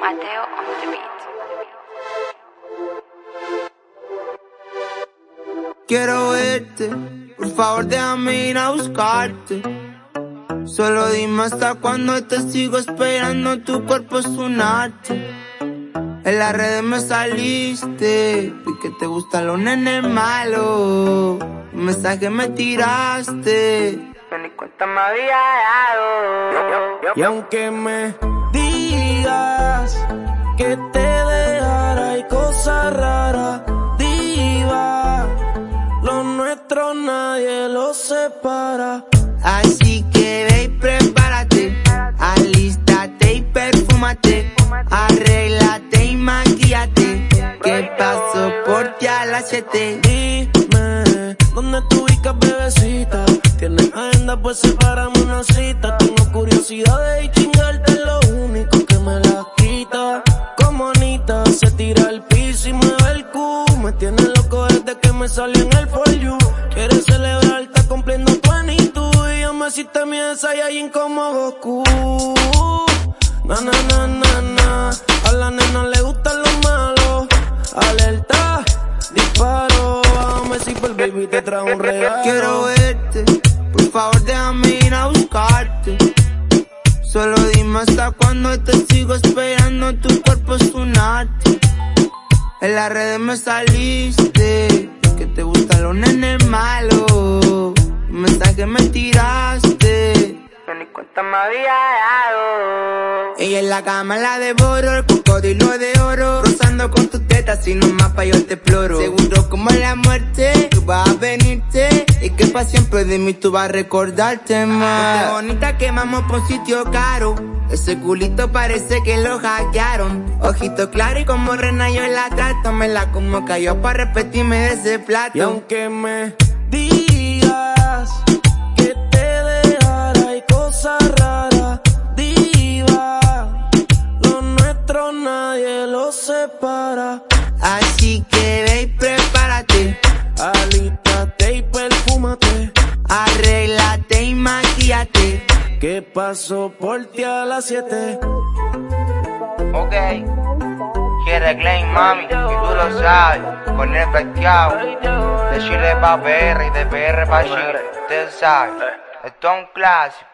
Mateo on the beat. Quiero verte, por favor déjame ir a buscarte. Solo dime hasta cuando te sigo esperando, tu cuerpo es un arte. En las redes me saliste, vi que te gustan los nenes malos. Un mensaje me tiraste, ni cuenta me había dado. Y aunque me que te dejara y cosas raras, diva, lo nuestro nadie lo separa. Así que ve y prepárate, alístate y perfúmate, arréglate y maquillate, que paso por ti a las 7. Dime, ¿dónde tú bebecita? Tienes agenda, pues separamos una cita. Tengo curiosidad de chingarte, desde que me salió en el for you. Quieres celebrar, está cumpliendo tu tú Y yo me hiciste mi Saiyajin como Goku. Na, na, na, na, na. A la nena le gustan los malos. Alerta, disparo. Bájame si por baby te trae un regalo. Quiero verte, por favor déjame ir a buscarte. Solo dime hasta cuando te sigo esperando, tu cuerpo es un arte. En las redes me saliste, que te gustan los nenes malos. Un mensaje me tiraste, yo ni cuenta me había dado. Ella en la cama la devoro, el cocodrilo de oro. Rozando con tus tetas, si no mapa yo te exploro. Seguro como la muerte, tú vas a venirte. Y que pa' siempre de mí tú vas a recordarte más. Ponte bonita quemamos por sitio caro. Ese culito parece que lo hackearon. Ojito claro y como rena yo la trato. Me la como cayó para repetirme de ese plato. Y aunque me digas que te dejara y cosas raras, diva, lo nuestro nadie lo separa. Que paso por ti a las 7. Ok. Quiere claim, mami, y tú lo sabes. Con el pescado. De Chile pa' PR y de PR pa' Chile. Usted sabe. Esto es un clásico.